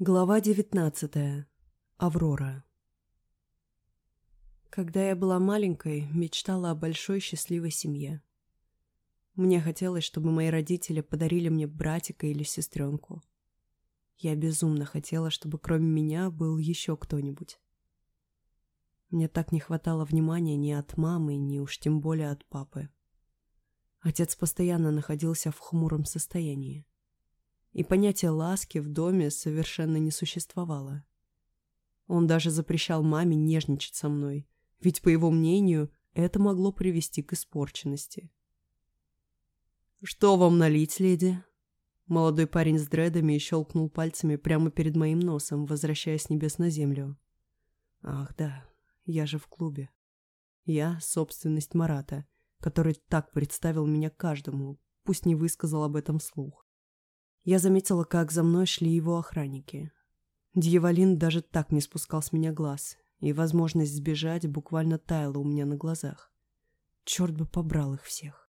Глава девятнадцатая. Аврора. Когда я была маленькой, мечтала о большой счастливой семье. Мне хотелось, чтобы мои родители подарили мне братика или сестренку. Я безумно хотела, чтобы кроме меня был еще кто-нибудь. Мне так не хватало внимания ни от мамы, ни уж тем более от папы. Отец постоянно находился в хмуром состоянии. И понятие ласки в доме совершенно не существовало. Он даже запрещал маме нежничать со мной, ведь, по его мнению, это могло привести к испорченности. «Что вам налить, леди?» Молодой парень с дредами щелкнул пальцами прямо перед моим носом, возвращая с небес на землю. «Ах да, я же в клубе. Я — собственность Марата, который так представил меня каждому, пусть не высказал об этом слух. Я заметила, как за мной шли его охранники. Дьяволин даже так не спускал с меня глаз, и возможность сбежать буквально таяла у меня на глазах. Черт бы побрал их всех.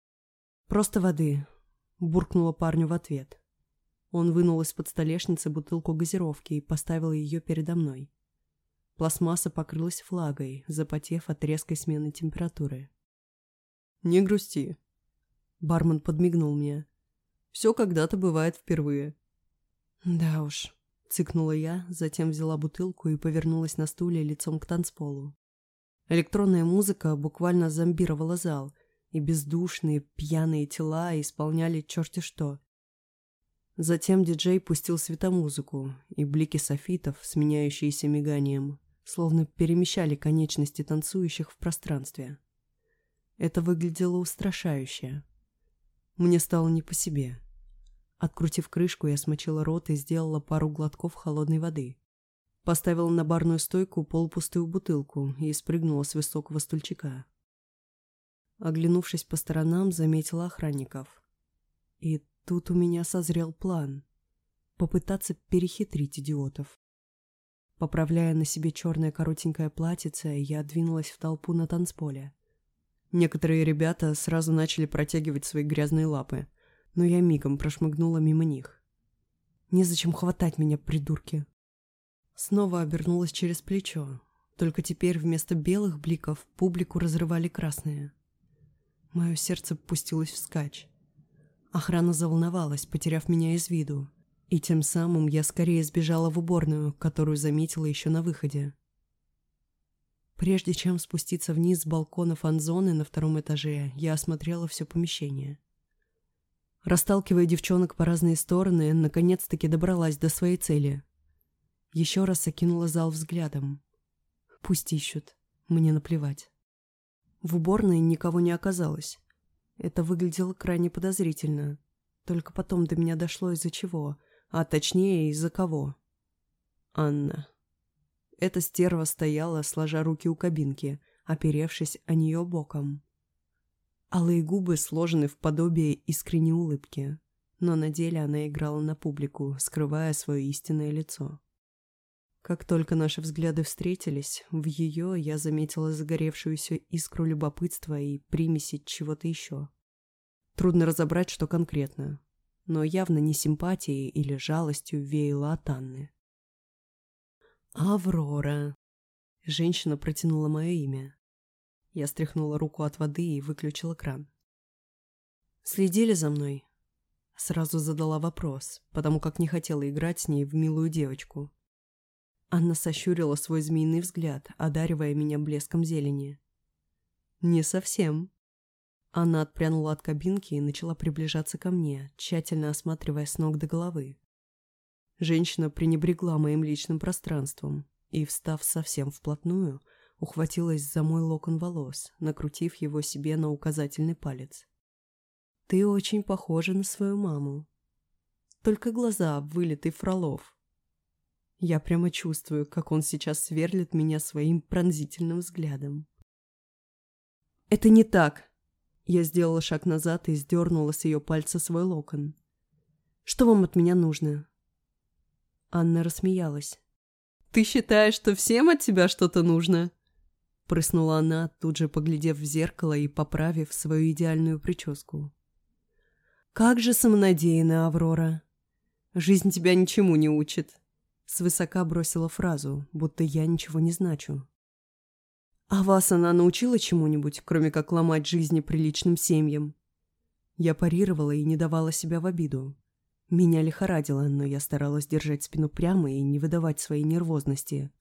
«Просто воды», — буркнула парню в ответ. Он вынул из-под столешницы бутылку газировки и поставил ее передо мной. Пластмасса покрылась флагой, запотев от резкой смены температуры. «Не грусти». Бармен подмигнул мне. «Все когда-то бывает впервые». «Да уж», — цыкнула я, затем взяла бутылку и повернулась на стуле лицом к танцполу. Электронная музыка буквально зомбировала зал, и бездушные пьяные тела исполняли черти что. Затем диджей пустил светомузыку, и блики софитов, сменяющиеся миганием, словно перемещали конечности танцующих в пространстве. Это выглядело устрашающе. Мне стало не по себе. Открутив крышку, я смочила рот и сделала пару глотков холодной воды. Поставила на барную стойку полупустую бутылку и спрыгнула с высокого стульчика. Оглянувшись по сторонам, заметила охранников. И тут у меня созрел план. Попытаться перехитрить идиотов. Поправляя на себе черное коротенькое платьице, я двинулась в толпу на танцполе. Некоторые ребята сразу начали протягивать свои грязные лапы, но я мигом прошмыгнула мимо них. Незачем хватать меня, придурки. Снова обернулась через плечо, только теперь вместо белых бликов публику разрывали красные. Мое сердце пустилось вскачь. Охрана заволновалась, потеряв меня из виду, и тем самым я скорее сбежала в уборную, которую заметила еще на выходе. Прежде чем спуститься вниз с балкона фан-зоны на втором этаже, я осмотрела все помещение. Расталкивая девчонок по разные стороны, наконец-таки добралась до своей цели. Еще раз окинула зал взглядом. Пусть ищут, мне наплевать. В уборной никого не оказалось. Это выглядело крайне подозрительно. Только потом до меня дошло из-за чего, а точнее из-за кого. Анна. Эта стерва стояла, сложа руки у кабинки, оперевшись о нее боком. Алые губы сложены в подобие искренней улыбки, но на деле она играла на публику, скрывая свое истинное лицо. Как только наши взгляды встретились, в ее я заметила загоревшуюся искру любопытства и примеси чего-то еще. Трудно разобрать, что конкретно, но явно не симпатией или жалостью веяло от Анны. «Аврора!» Женщина протянула мое имя. Я стряхнула руку от воды и выключила кран. «Следили за мной?» Сразу задала вопрос, потому как не хотела играть с ней в милую девочку. Анна сощурила свой змеиный взгляд, одаривая меня блеском зелени. «Не совсем». Анна отпрянула от кабинки и начала приближаться ко мне, тщательно осматривая с ног до головы. Женщина пренебрегла моим личным пространством и, встав совсем вплотную, ухватилась за мой локон волос, накрутив его себе на указательный палец. «Ты очень похожа на свою маму. Только глаза вылитый Фролов». Я прямо чувствую, как он сейчас сверлит меня своим пронзительным взглядом. «Это не так!» Я сделала шаг назад и сдернула с ее пальца свой локон. «Что вам от меня нужно?» Анна рассмеялась. «Ты считаешь, что всем от тебя что-то нужно?» Прыснула она, тут же поглядев в зеркало и поправив свою идеальную прическу. «Как же самонадеянна, Аврора! Жизнь тебя ничему не учит. Свысока бросила фразу, будто я ничего не значу. «А вас она научила чему-нибудь, кроме как ломать жизни приличным семьям?» Я парировала и не давала себя в обиду. Меня лихорадило, но я старалась держать спину прямо и не выдавать своей нервозности.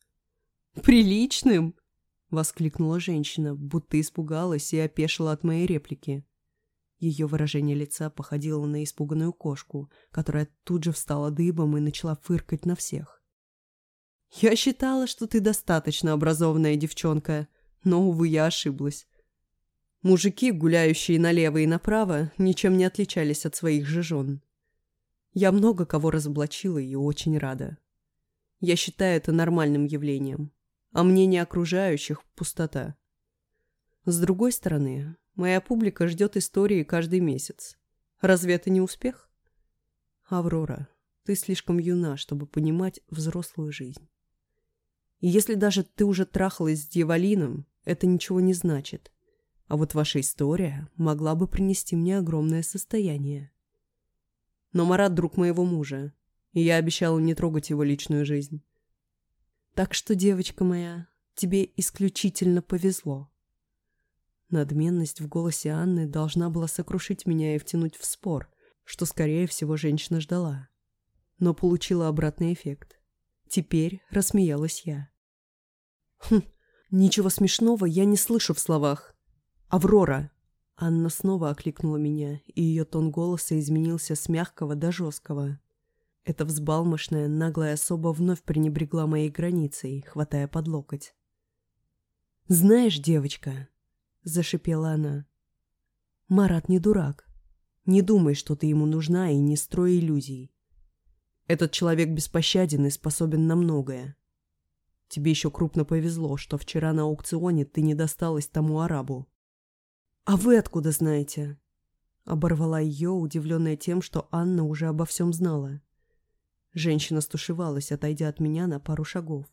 «Приличным?» — воскликнула женщина, будто испугалась и опешила от моей реплики. Ее выражение лица походило на испуганную кошку, которая тут же встала дыбом и начала фыркать на всех. «Я считала, что ты достаточно образованная девчонка, но, увы, я ошиблась. Мужики, гуляющие налево и направо, ничем не отличались от своих же жен. Я много кого разоблачила и очень рада. Я считаю это нормальным явлением, а мнение окружающих – пустота. С другой стороны, моя публика ждет истории каждый месяц. Разве это не успех? Аврора, ты слишком юна, чтобы понимать взрослую жизнь. И если даже ты уже трахалась с дьяволином, это ничего не значит. А вот ваша история могла бы принести мне огромное состояние. Но Марат друг моего мужа, и я обещала не трогать его личную жизнь. Так что, девочка моя, тебе исключительно повезло. Надменность в голосе Анны должна была сокрушить меня и втянуть в спор, что, скорее всего, женщина ждала. Но получила обратный эффект. Теперь рассмеялась я. Хм, ничего смешного я не слышу в словах. «Аврора!» Анна снова окликнула меня, и ее тон голоса изменился с мягкого до жесткого. Эта взбалмошная, наглая особа вновь пренебрегла моей границей, хватая под локоть. «Знаешь, девочка», — зашипела она, — «Марат не дурак. Не думай, что ты ему нужна, и не строй иллюзий. Этот человек беспощаден и способен на многое. Тебе еще крупно повезло, что вчера на аукционе ты не досталась тому арабу. «А вы откуда знаете?» Оборвала ее, удивленная тем, что Анна уже обо всем знала. Женщина стушевалась, отойдя от меня на пару шагов.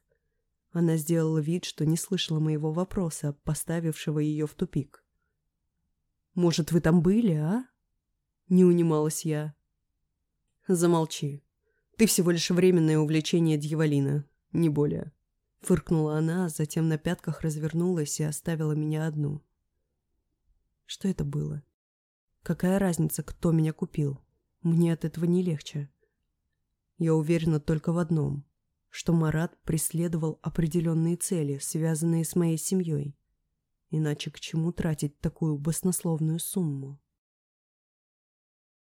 Она сделала вид, что не слышала моего вопроса, поставившего ее в тупик. «Может, вы там были, а?» Не унималась я. «Замолчи. Ты всего лишь временное увлечение дьяволина, не более». Фыркнула она, а затем на пятках развернулась и оставила меня одну. Что это было? Какая разница, кто меня купил? Мне от этого не легче. Я уверена только в одном, что Марат преследовал определенные цели, связанные с моей семьей. Иначе к чему тратить такую баснословную сумму?